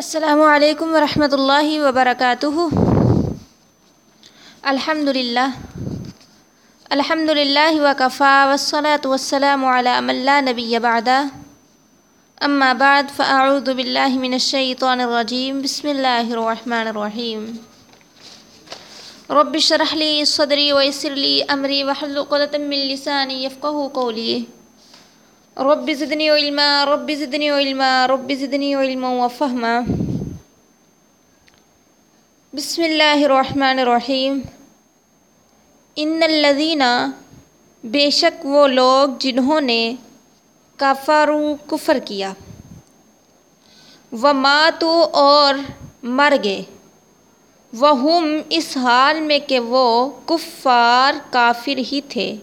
السلام علیکم ورحمۃ اللہ وبرکاتہ۔ الحمد للہ الحمد للہ وکفا وصلاۃ وسلم علی من لا نبی بعدہ۔ اما بعد، فاعوذ باللہ من الشیطان الرجیم۔ بسم اللہ الرحمن الرحیم۔ رب اشرح لی صدری ویسر لی امری واحلل عقدۃ من لسانی یفقهوا قولی۔ رب زدنی علما رب زدنی علما رب زدنی علما وفہما بسم اللہ الرحمن الرحیم. ان الذین، بے شک وہ لوگ جنہوں نے کفروا کفر کیا. و ماتو اور مر گئے. وہم اس حال میں کہ وہ کفار کافر ہی تھے.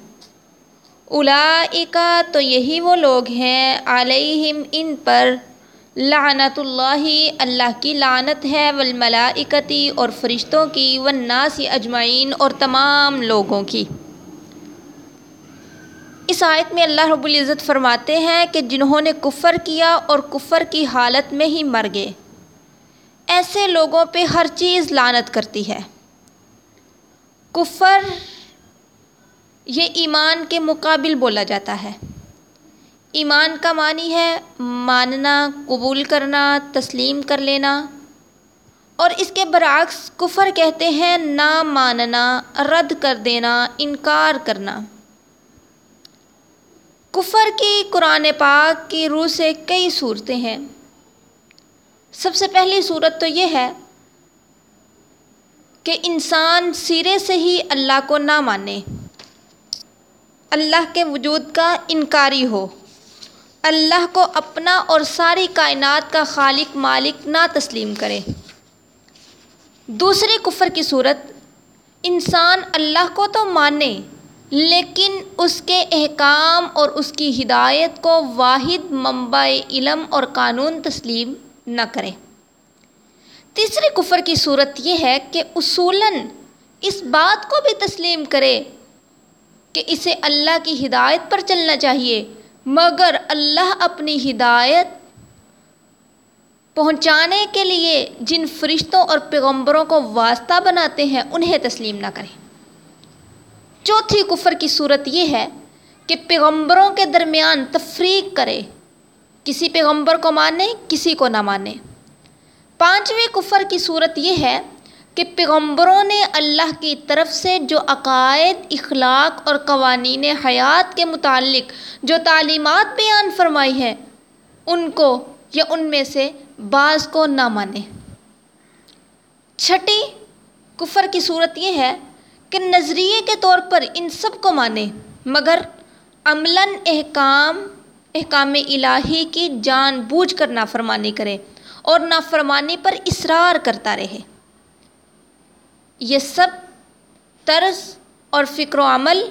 اولائکا تو یہی وہ لوگ ہیں علیہم ان پر۔ لعنت اللہ اللہ کی لعنت ہے، والملائکتی اور فرشتوں کی، والناس اجمعین اور تمام لوگوں کی۔ اس آیت میں اللہ رب العزت فرماتے ہیں کہ جنہوں نے کفر کیا اور کفر کی حالت میں ہی مر گئے۔ ایسے لوگوں پہ ہر چیز لعنت کرتی ہے۔ کفر یہ ایمان کے مقابل بولا جاتا ہے۔ ایمان کا معنی ہے ماننا، قبول کرنا، تسلیم کر لینا۔ اور اس کے برعکس کفر کہتے ہیں نہ ماننا، رد کر دینا، انکار کرنا۔ کفر کی قرآن پاک کی روح سے کئی صورتیں ہیں۔ سب سے پہلی صورت تو یہ ہے کہ انسان سرے سے ہی اللہ کو نہ مانے۔ اللہ کے وجود کا انکاری ہو۔ اللہ کو اپنا اور ساری کائنات کا خالق مالک نہ تسلیم کرے۔ دوسری کفر کی صورت، انسان اللہ کو تو مانے، لیکن اس کے احکام اور اس کی ہدایت کو واحد منبع علم اور قانون تسلیم نہ کرے۔ تیسری کفر کی صورت یہ ہے کہ اصولاً اس بات کو بھی تسلیم کرے کہ اسے اللہ کی ہدایت پر چلنا چاہیے، مگر اللہ اپنی ہدایت پہنچانے کے لیے جن فرشتوں اور پیغمبروں کو واسطہ بناتے ہیں، انہیں تسلیم نہ کریں۔ چوتھی کفر کی صورت یہ ہے کہ پیغمبروں کے درمیان تفریق کرے۔ کسی پیغمبر کو مانے کسی کو نہ مانے پانچویں کفر کی صورت یہ ہے کہ پیغمبروں نے اللہ کی طرف سے جو عقائد، اخلاق اور قوانین حیات کے متعلق جو تعلیمات بیان فرمائی ہیں، ان کو یا ان میں سے بعض کو نہ مانے چھٹی کفر کی صورت یہ ہے کہ نظریے کے طور پر ان سب کو مانے مگر عملاً احکام احکام الہی کی جان بوجھ کر نافرمانی کرے اور نافرمانی پر اصرار کرتا رہے۔ یہ سب طرز اور فکر و عمل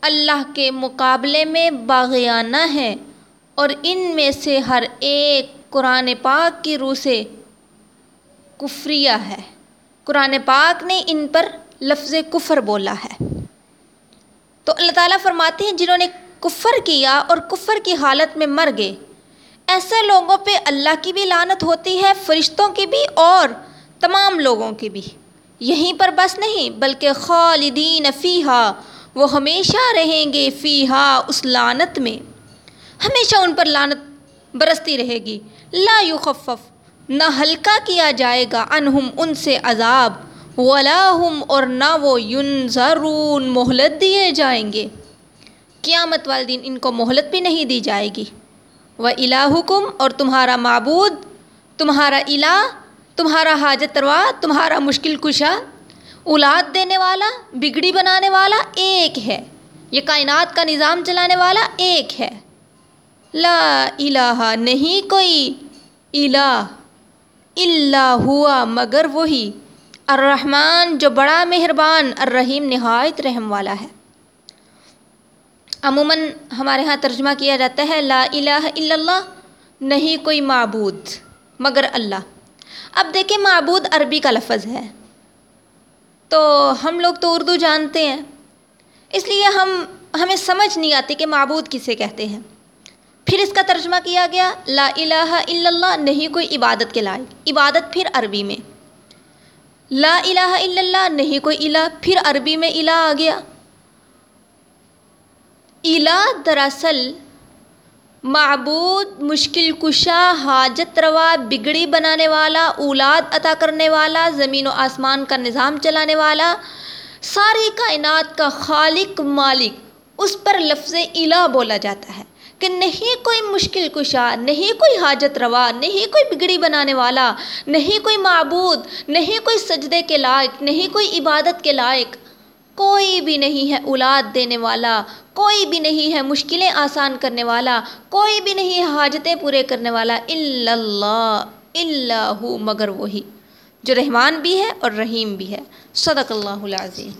اللہ کے مقابلے میں باغیانہ ہے اور ان میں سے ہر ایک قرآن پاک کی روح سے کفریہ ہے۔ قرآن پاک نے ان پر لفظ کفر بولا ہے۔ تو اللہ تعالیٰ فرماتے ہیں، جنہوں نے کفر کیا اور کفر کی حالت میں مر گئے، ایسے لوگوں پہ اللہ کی بھی لانت ہوتی ہے، فرشتوں کی بھی اور تمام لوگوں کی بھی۔ یہیں پر بس نہیں، بلکہ خالدین فیحا وہ ہمیشہ رہیں گے فیحا اس لانت میں۔ ہمیشہ ان پر لانت برستی رہے گی۔ لا یخفف، نہ ہلکا کیا جائے گا انہم ان سے عذاب۔ ولاحم اور نہ وہ ینظرون، مہلت دیے جائیں گے۔ قیامت والے دن ان کو مہلت بھی نہیں دی جائے گی۔ و الہکم، اور تمہارا معبود، تمہارا الہ تمہارا حاجت روا، تمہارا مشکل کشا، اولاد دینے والا، بگڑی بنانے والا ایک ہے۔ یہ کائنات کا نظام چلانے والا ایک ہے۔ لا الہ نہیں کوئی۔ الہ اللہ ہوا، مگر وہی۔ الرحمن جو بڑا مہربان، الرحیم نہایت رحم والا ہے۔ عموماً ہمارے ہاں ترجمہ کیا جاتا ہے، لا الہ الا اللہ، نہیں کوئی معبود، مگر اللہ۔ اب دیکھیں معبود عربی کا لفظ ہے۔ تو ہم لوگ تو اردو جانتے ہیں۔ اس لیے ہم، ہمیں سمجھ نہیں آتی کہ معبود کسے کہتے ہیں۔ پھر اس کا ترجمہ کیا گیا؟ لا الہ الا اللہ، نہیں کوئی عبادت کے لائق۔ عبادت پھر عربی میں۔ لا الہ الا اللہ، نہیں کوئی الہ، پھر عربی میں الہ آ گیا۔ الہ دراصل معبود، مشکل کشا، حاجت روا، بگڑی بنانے والا، اولاد عطا کرنے والا، زمین و آسمان کا نظام چلانے والا، ساری کائنات کا خالق مالک، اس پر لفظ الہ بولا جاتا ہے کہ نہیں کوئی مشکل کشا، نہیں کوئی حاجت روا، نہیں کوئی بگڑی بنانے والا، نہیں کوئی معبود، نہیں کوئی سجدے کے لائق، نہیں کوئی عبادت کے لائق کوئی بھی نہیں ہے اولاد دینے والا، کوئی بھی نہیں ہے مشکلیں آسان کرنے والا، کوئی بھی نہیں ہے حاجتیں پورے کرنے والا اللہ اللہ مگر وہی۔ جو رحمان بھی ہے اور رحیم بھی ہے۔ صدق اللہ العظیم۔